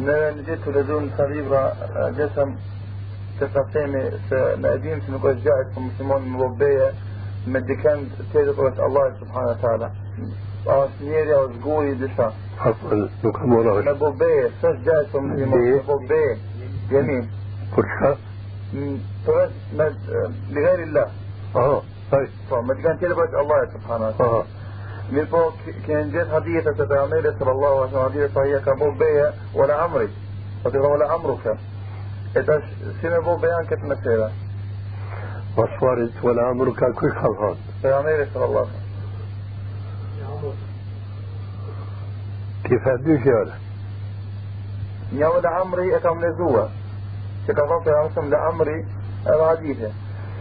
në në gjithë të lexuar në libra gjesëm të ta themi se në edhim se nuk është gjajt për muslimon më lobeje me dikend tjetër për Allah subhanahu wa taala është njeri o zguri disa عفوا nuk kam ora me bobeje s'është gjajt për muslimon me bobeje jemi فرشة për me بغير الله آه طيب po me dikend tjetër për Allah subhanahu wa taala آه mirë po kënë gjithë hadithet të pejgamberit sallallahu alaihi wasallam hadithet sa ka bo beja wala amri po të wala amruka e tash si me bo bejan këtë mesela مصوارت ولا عمرك كل خلفان pejgamberi sallallahu alaihi كيف هدوش يا ولد wasallam ja wala amri e kam lezua që ka thonë pejgamberi la amri edhe hadithe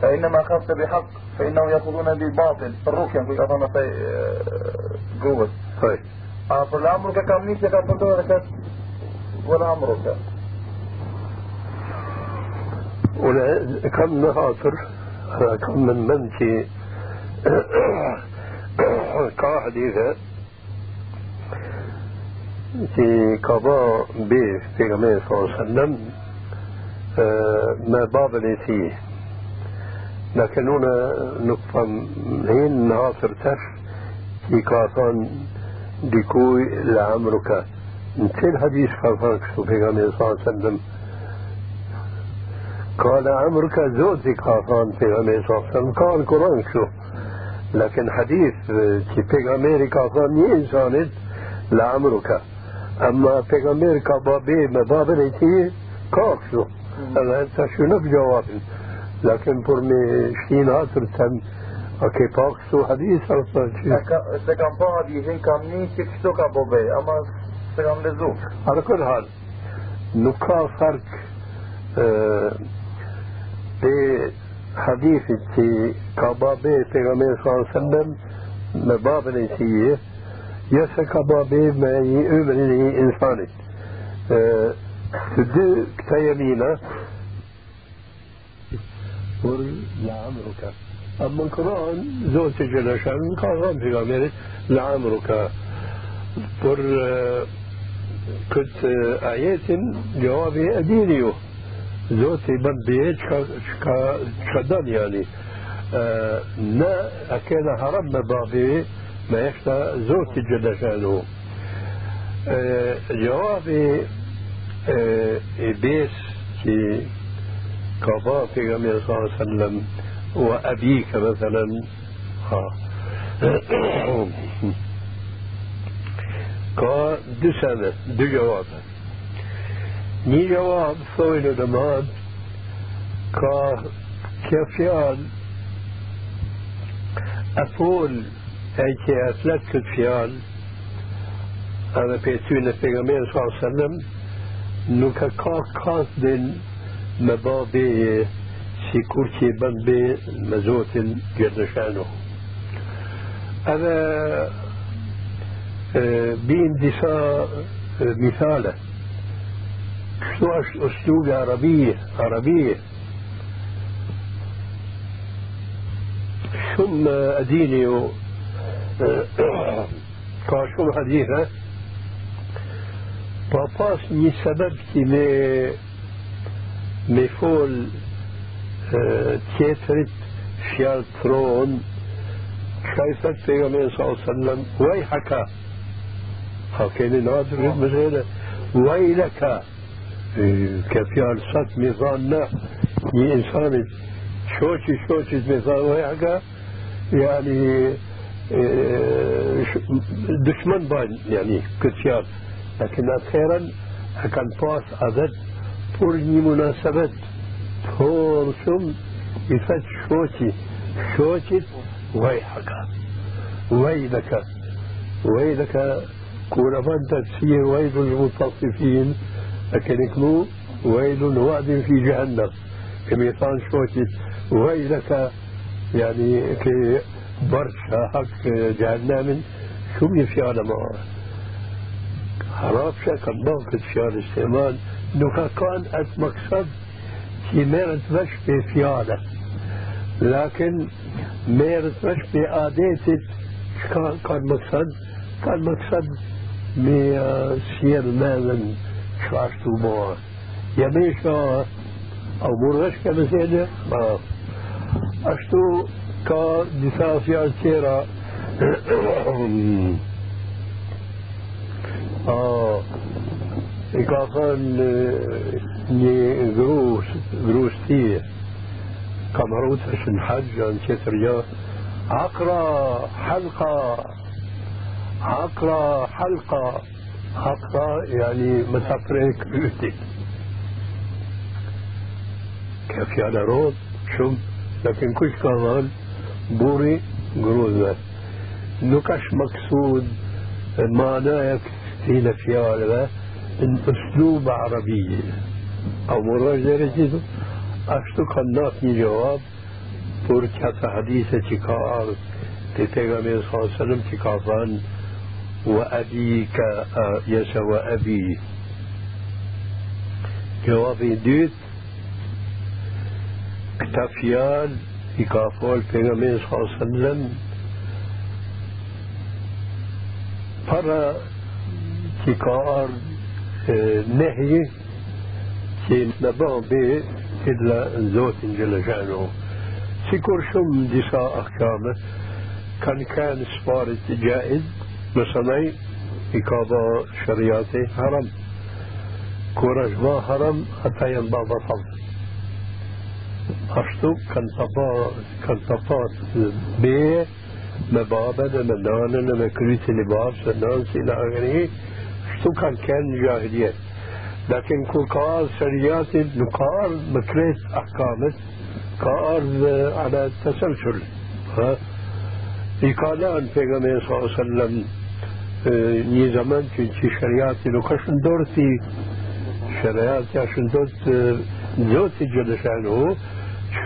فإنما أخذت بحق فإنه يأخذون بالباطل الركن في أظن في جوز طيب. آه فالأمر كم نيشة كم بدورة ولا أمرك. ولا كم أنا كم من منتي كحديثة [coughs] في قضاء به في غمية صلى الله عليه وسلم ما باب فيه. لكن هنا نقطة هين ناصر تش في كاسان ديكوي لعمرك. مثل حديث كاسان غمية صلى الله عليه وسلم. قال عمرك زوجي كاسان في غمية صلى الله عليه وسلم. قال القرآن شو. لكن حديث كي بيغاميري كافان ني انسانت لعمرك. اما بيغاميري كابابي مبابر ايتي كاكسو هذا نك جواب لكن برمي شتين هاتر تن اكي باق شتو حديث أو صار شي سكام باق ابي هين كام نين شك شتو كا بوبي اما سكام لزو. على كل حال. نكا فرق آه، بي حديث تي كبابي تيغامي صلى الله عليه وسلم مباب نسيه يسا كبابي ما يؤمن لي إنساني آه، تدو كتا يمينه قل لعمرك أما القرآن زوجة جلاشة قرآن في غامرة لعمرك قل كنت آيات جوابي اديريو زوتي بنبيت شكا شكدان يعني. آه، نا أكينا هرب مبابي ما يشتا زوتي جلاشانو آه، جوابي آه، بيس كفاطمه صلى الله عليه وسلم وأبيك مثلا. ها. ك دسنه دجواب ني جواب. سوين دمان. ك كفيان أقول أيك أثلت كفيان أنا بيتون في غمير صلى الله عليه وسلم نوكا كاس دين مبابي في كورتي بابي مزوت جردشانو أنا آه، بين دفاع آه، مثالة. شو أسلوب عربية عربية. ثم أديني كاشوم آه، [coughs] حديثة باباس من سبب كي شو أسلوب عربية عربية ثم أديني كاشوم حديثة باباس ني سبب كي مي مي فول تيترت فيال ترون كيف پیغمبر صلى الله عليه وسلم ويحك. كان نادر مثلا ويلك. كفيال صد ميزان ني إنسان شوشي شوشي ميزان ويحك. يعني دشمن بان يعني كتيار لكن أخيرا كان باس عدد بورني مناسبة تورسم يفت شوشي شوشي ويحك ويلك ويلك كون فانت تسير ويل للمتصفين لكن يكونوا ويل وعد في جهنم. كميطان شوكي ويلك يعني كي برشا حق جهنم شو بيفعل معه حرام شكل موقف فعل استعمال. نوكا كان ات مقصد في ميرت مش في فعله لكن ميرت مش في عاداتك كان مقصد كان مقصد me sjell mendën që ashtu bëha. Jam isha au burresh ka mesele, ma ashtu ka disa fjalë tjera i ka thënë një grus, grus tije, kam harut është në haqë, në qëtër gjë, akra, halka, عقرة حلقة عقرة يعني مسافرة كبيرتي كيف يعني رود شم لكن كل كمان بوري جروزة نكش مقصود معناه في فيها ان أسلوب عربية أو مراجعة رجيدو أشتو كنات جواب پر کتا حدیث چی کا آرد تی پیغمبر صلی اللہ علیہ وسلم چی کا وأبيك يسوى أبي جوابي ديت كتافيال يكافول بيغمين صلى الله عليه وسلم. që ka ardhë نهي كي نبغى بي إلا زوت جل شأنه. سيكور شم ديسا أحكام كان كان سبارت جائز مثلاي إكابا شرياتي حرم. كورج ما حرم حتى ينبع بطل أشتو كان تطا كان تطا بيه مبابا مدانا مكريت لباب سنانس إلى آخره. سكر كان جاهلية لكن كل قار شريات نقار مكريس أحكامت قار على التسلسل يقال عن پیغمبر صلى الله عليه وسلم آه، ني زمان كنت شريات نقشن دورتي شريات عشان دورت زوتي جلشانه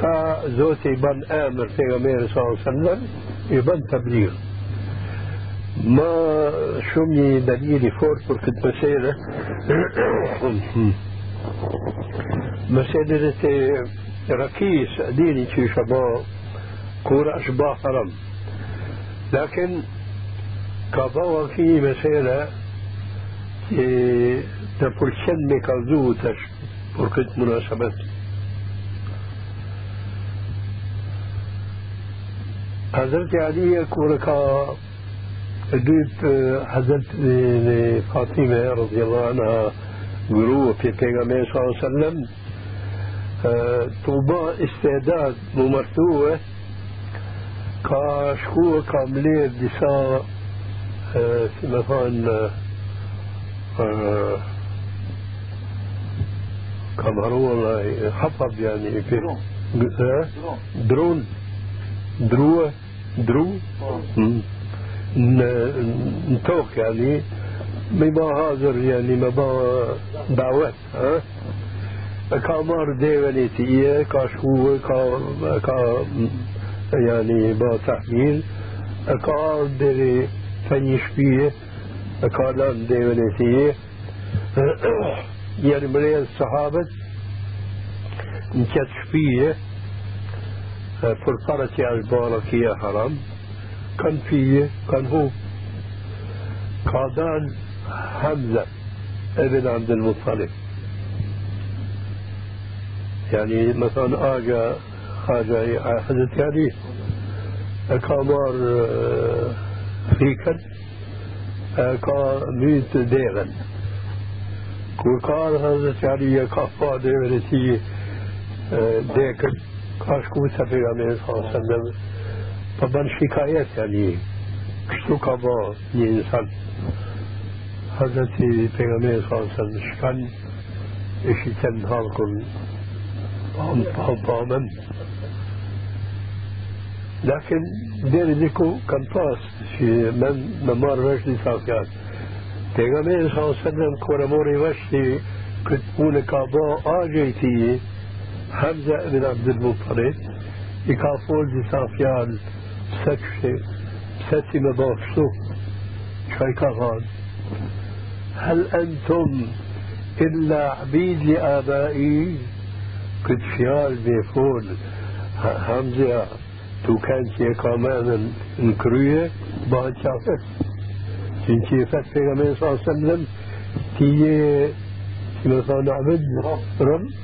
شا زوتي بن آمر پیغمبر صلى الله عليه وسلم يبن تبليغ ما شمي دليلي فور këtë mesele مسألة ركيس ديني شي شباب كورة أشباه حرام لكن كبوا في مسألة تپرسن me kalzu tash për këtë munasabet. Hazreti قلت آه، حضرت لفاطمة رضي الله عنها قروه في النبي صلى الله عليه وسلم. آه، توبا استعداد ممرتوه كشكوه كاملية آه، دسا في مثلا كما هو حفظ يعني في درون. درون. درو, درو. درو. نتوك يعني ما هاجر يعني ما دعوات ها؟ كامار ديوني تيه كاشو كا كا يعني با تحليل كامار ديري فنيش بيه كالان ديوني تيه يعني مليان صحابة نكتش بيه فرصارتي عجبالك يا حرام. كان فيه كان هو قادان حمزة ابن عبد المطلب. يعني مثلا آجا حاجة حدث يعني كامار فيكن كا ميت ديغن kur ka Hazreti Ali ka pa devën e tij dekën ka shku ban shikajet yani kështu ka bë një insan Hazreti pejgamberi sallallahu alaihi wasallam shkan e shiten halkun pamën لكن deri diku kanë pas që men me marrë vesh disa fjalë Pejgamberi sallallahu alaihi wasallam kur e mori vesh se këtë punë ka bë agjëti Hamza ibn Abdul Muttalib i ka fol disa fjalë pse kështu pse ti më bë kështu çka i ka thënë هل أنتم إلا عبيد لآبائي كنت فيال بيفول همزة تو كانت يقامان الكروية بعد شافت سنتي فات في غمين صلى الله عليه وسلم تي كما قال عبد رب تي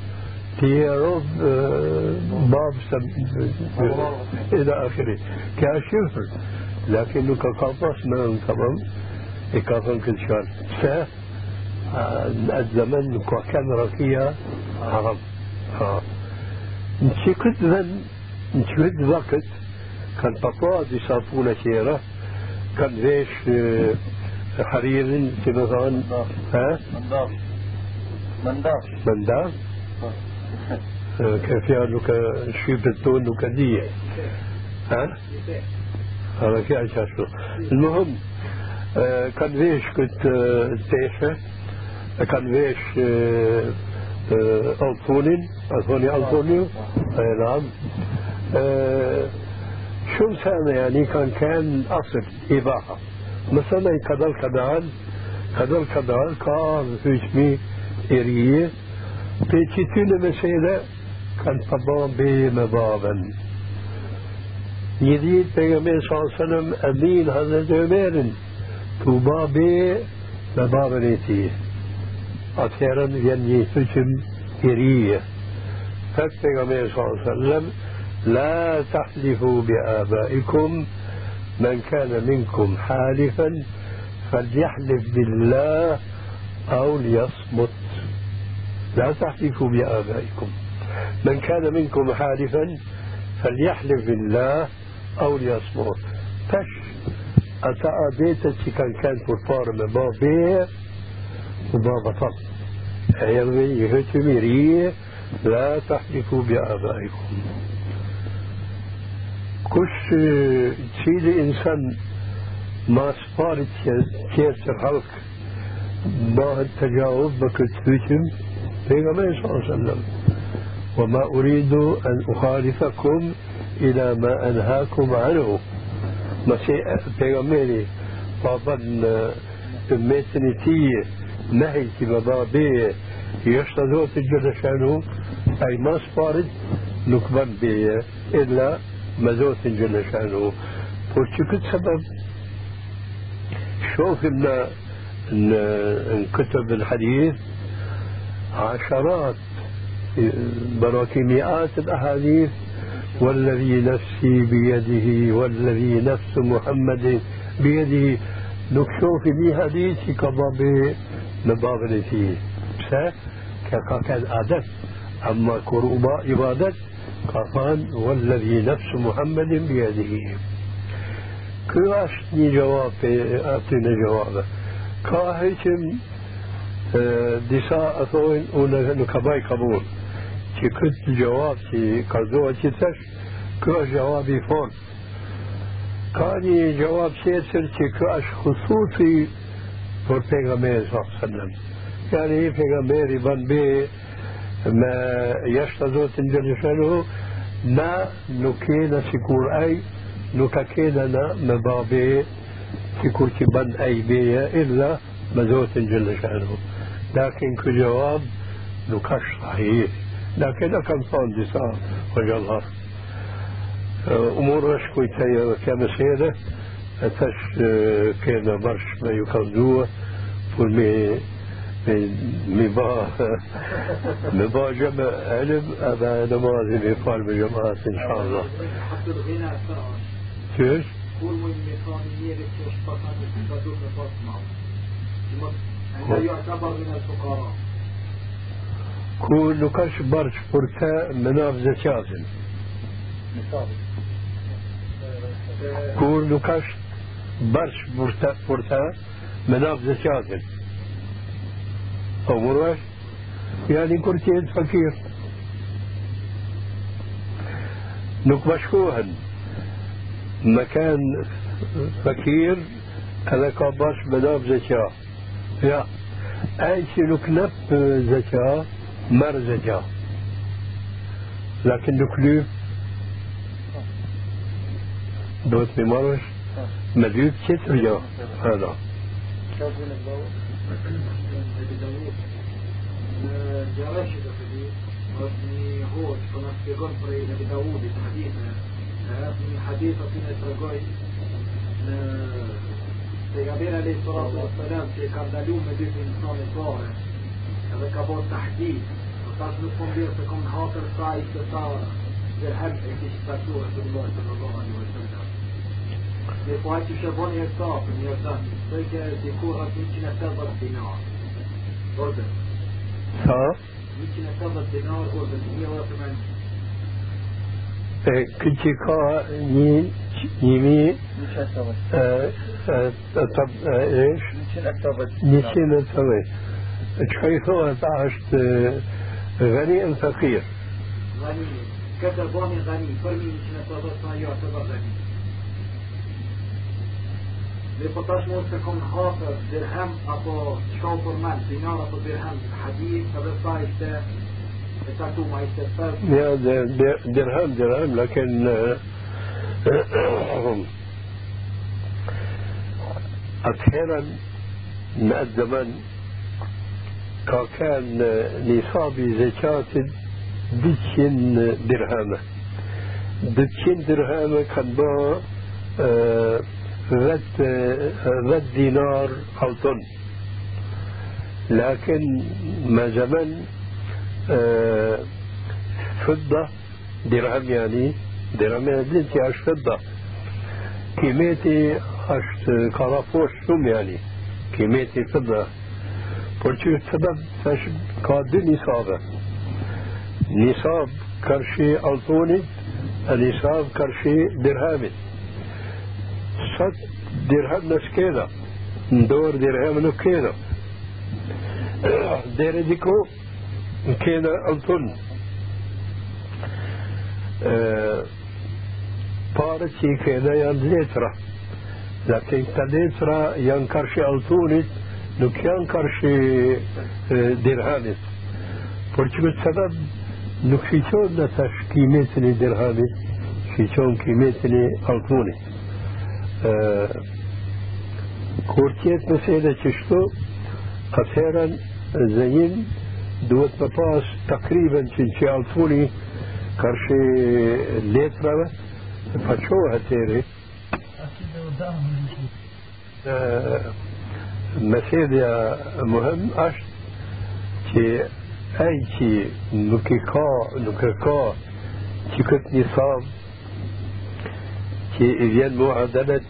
رب باب سب إلى آخره. كاشفر لكنه كقاطس من طبعا إكافن كل شهر سه الزمن كان ركيا عرب. كنت ذن نشي كنت وقت كان بابا دي صافونة شيرة. كان ليش حرير في مثلا ها مندار مندار مندار كيف يعني شيب التون وكدية ها؟ هذا كي عشاشو المهم كان ليش كنت تيشة كان ليش ألطونين ألطوني ألطونيو أي نعم. شو سنة يعني كدل كدال كان كان طبعا بمبابا يديد بيغمبر صلى الله عليه وسلم أمين حضرت عمر توبا بمبابا نيتيه أخيرا يعني هجم إرية. فبيغمبر صلى الله عليه وسلم لا تحلفوا بآبائكم. من كان منكم حالفا فليحلف بالله أو ليصمت لا تحلفوا بآبائكم من كان منكم حالفا فليحلف بالله أو ليصمر فش أتا أبيتا كان كان فرطار من باب بير وباب فرط أيضي أيوة، يهتمري لا تحلفوا بآبائكم كش تشيد إنسان ما سبارت كيرت الحلق ما التجاوب بكتبتم بيغمبر صلى الله عليه وسلم وما أريد أن أخالفكم إلى ما أنهاكم عنه. مسيح بيغمبري أمتني تي نهي بابي يشتدوت الجل شأنه. أي ما صارت نكبر بي إلا مزوت جل شأنه. وشكت سبب شوف إن كتب الحديث عشرات براكي مئات الأحاديث. والذي نفسي بيده والذي نفس محمد بيده. نكشوف بي حديث كباب مبابل فيه. بس كان عادت؟ أما كروبا عبادة كفان والذي نفس محمد بيده. Ky është një gjawab për aty disa e thojnë unë nuk ka baj kabul që këtë gjawab që ka zoha që tësh kë është gjawab i fort ka një gjawab qëtër që kë është khususi për pejgamberi sallam yani pejgamberi ban be me jashtë zotin gjëllëshanu na nuk kena sikur aj nuk ka kena me babe sikur që bën ai beja illa me Zotin Gjellë لكن كل جواب نكش صحيح لكن أكم صان دسا الله أمور أشكو كما سيدة أتش كينا برش ما يكندوه فلمي مبا مبا جمع علم أبا نمازي بفعل بجماعة إن شاء الله كيف؟ كل من مكان يرى كيف تفعل بجماعة أنه يعتبر من الفقراء. كل نكاش برش فرتا مناف زكاة كل نكاش برش فرتا فرتا مناف زكاة أو مروش يعني كرتين فكير نكبشكوهن مكان فكير هذا كباش بداب زكاة يا. أي شيء نكنب زكاة مر زكاة لكن نكلوب دوت بمرش مدلوب كتر جا هذا. هو في غنفري نبي داوود حديث من حديث فينا ترجوي Pejgamberi alayhi salatu wassalam që ka ndaluar me dyfin në fare, edhe ka bërë tahdid, por tash nuk po mbir se kon hatër sa i të ta dhe hem e kishë pasuar të Allah sallallahu alaihi wasallam. Dhe po ai kishë bën një stop, një stop, se që dikur atë 180 dinar. Orde. Ha? 180 dinar ose 1000 euro për mend. Këtë që ka një نيمي طب إيش؟ نسينا الثوي كيف هو عشت غني أم فقير؟ غني. كتبوني غني. فرمي نسينا صدقنا يعتبر غني. لبطاش موسكم خاطر درهم أبو شوفر من دينار أبو درهم حديث فبصايش يا درهم درهم لكن أحيانا مقدما كان نصاب زكاة دتشن درهم دتشن درهم كان با ذات ذات دينار أو طن. لكن ما زمن فضة درهم يعني درهم يعني بنتي اش فضة كيميتي اش كرافوش شوم يعني كيميتي فضة por që sebeb tash ka dy nisabe nisab kërshi altonit e nisab kërshi dirhamit sot dirhem në skena në dorë dirhem nuk kena deri diku kena altun pare që i kena janë letra lakin këta letra janë karshi altunit nuk janë karshi dirhamit por që këtë sebeb nuk shiqon në tash kimetin i dirhamit shiqon kimetin i altunit kur tjetë mesele që shtu atëherën zënjin duhet më pas takriben që që altuni karshi letrave qohet eri meselja muhem është që ai që nuk i ka nuk e ka që këtë një sabë që i vjen muadalet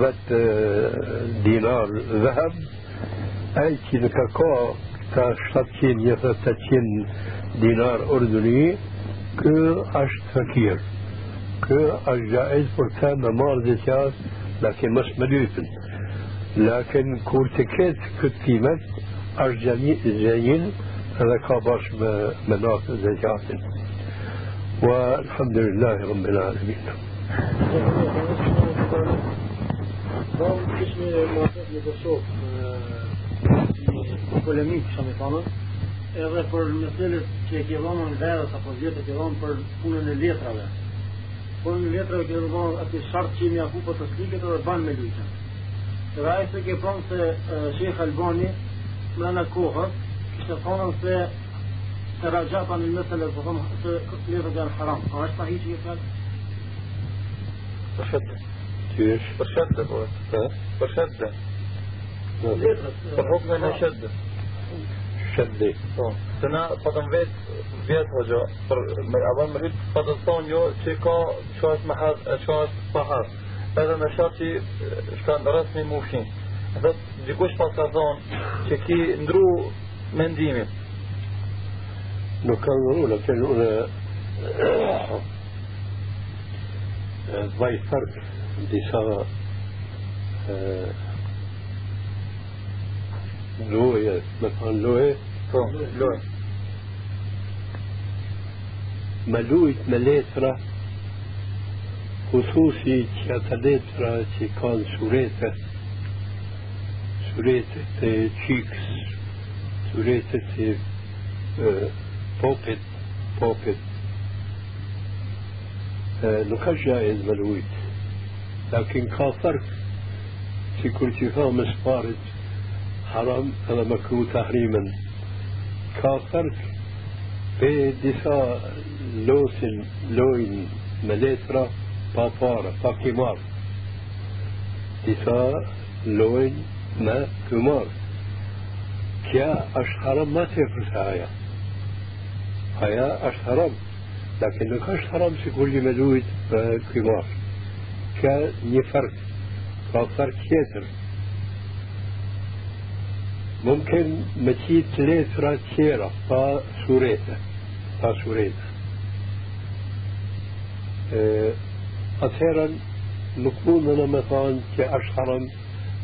vet dinar ذهب أي كي كاكو تا 700 800 دينار أردني كو أشت فكير كو أش جائز برتا ممار زكاة لكن مش مليوتن لكن كورتكيت كت قيمة أش جميل هذا كاباش مناط زكاة والحمد لله رب العالمين kishme muhabet në Kosovë një polemik që më thonë edhe për meselet që ke vënë në verës apo vjetë që vënë për punën e letrave. Punën e letrave që vënë atë shartë që më apo për të slikët edhe ban me lutje. Dhe ai se ke thonë se uh, Albani më në kohës kishte thonë se të rajapa në mesele po thonë se letrë janë haram. A është sahih që thotë? Përshëndetje. Ti je përshëndetje po. Përshëndetje. Letrët. Për hukmin e shëndetjes. فالحكم انها شدة شدة سنا فضم بيت بيت hoxha për me avon më rrit po të thonë jo që ka çosh me had çosh pa had edhe me shoh që shkan rasmi mufshin edhe dikush pas ka thonë që ki ndru mendimin نكرر لكن هنا ضي فرق دسا لوية مثلا لوية لوية ملويت مليترا خصوصي كاتليترا كي كان سوريتا سوريتا تشيكس سوريتا popit popit nuk ka jaiz me lujt lakin ka fark si kur që ka më sparit حرام هذا مكروه تحريما. كافرك في دسا لوسن لوين مليترا بافارة فاكيمار دسا لوين ما كمار كيا اش حرام ما تفرس هيا هيا اش حرام؟ لكن لو كاش حرام في كل مدويت كمار كا نفرك كافرك كيترك ممكن متي ثلاث كثيرة فا سوريتا فا سوريتا أثيرا نكون أنا مثلا كأشهرم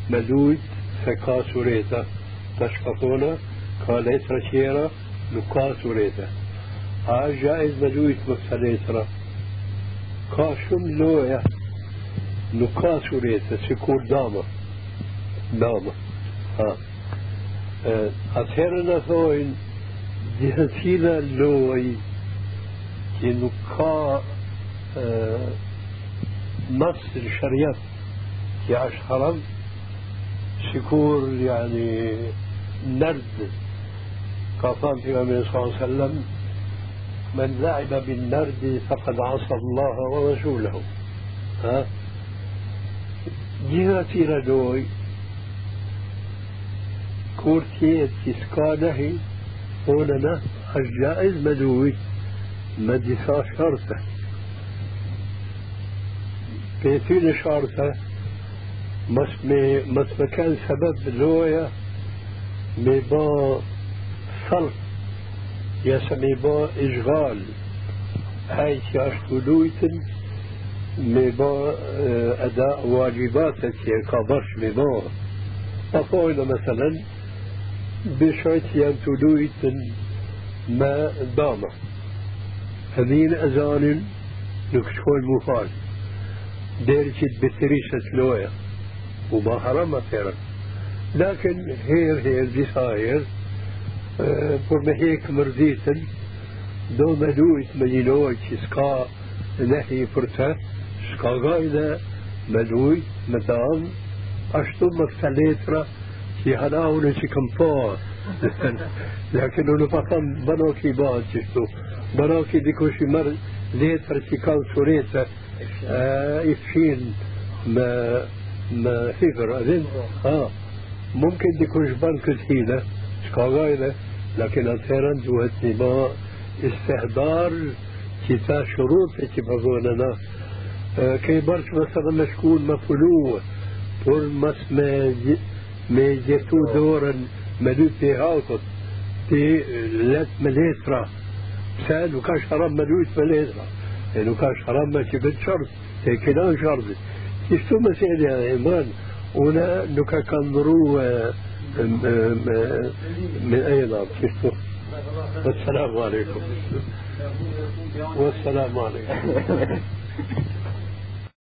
مدود فكا سوريتا تشكطونا كاليترا كثيرة نكا سوريتا ها جائز مجويت مكسليترا كاشم لويا نكاس وريتا سيكون داما. داما. ها. Atëherë në thojnë dihëtina loj që nuk ka نص الشريعة që është haram sikur yani nërd ka thënë pejgamberi sallallahu alaihi wasallam من لعب بالنرد فقد عصى الله ورسوله ها جهتي لدوي كورتيت تسكانه هوننا الجائز مدوي مدسا شرطة. بيتين شرطة مس مس مكان سبب لويا مبا صلح يسمي با إشغال. هاي تياش لويتن مبا أداء واجباتك كبرش مبا أفوينا مثلا بشوية ينتدويت ما دامه هذين أذان نكشكون مفال ديرشت بتريشة لويا وما حرام فعلا لكن هير هير por me hek mërditën do me dujt me një lojë që s'ka nehi për të s'ka gajde me me me këta letra që që kam pa lakin unë pa tham banok i ba qështu banok i dikush i marë letër që kanë surete i fshin me me hifër adin آه ممكن ديكوش بنك الحيلة شكاغايلة لكن أثيرا جوهت نما استهدار كتا شروط كي بغوننا كي برش مثلا مشكون مفلو بور مس me gjetu dorën me dy të hakut ti let me letra pse nuk ka haram me lujt me letra e nuk ka haram me që bëtë shart e kina në shartit kështu me selja e man una nuk ka ka ndru من أي نار كيف والسلام عليكم والسلام عليكم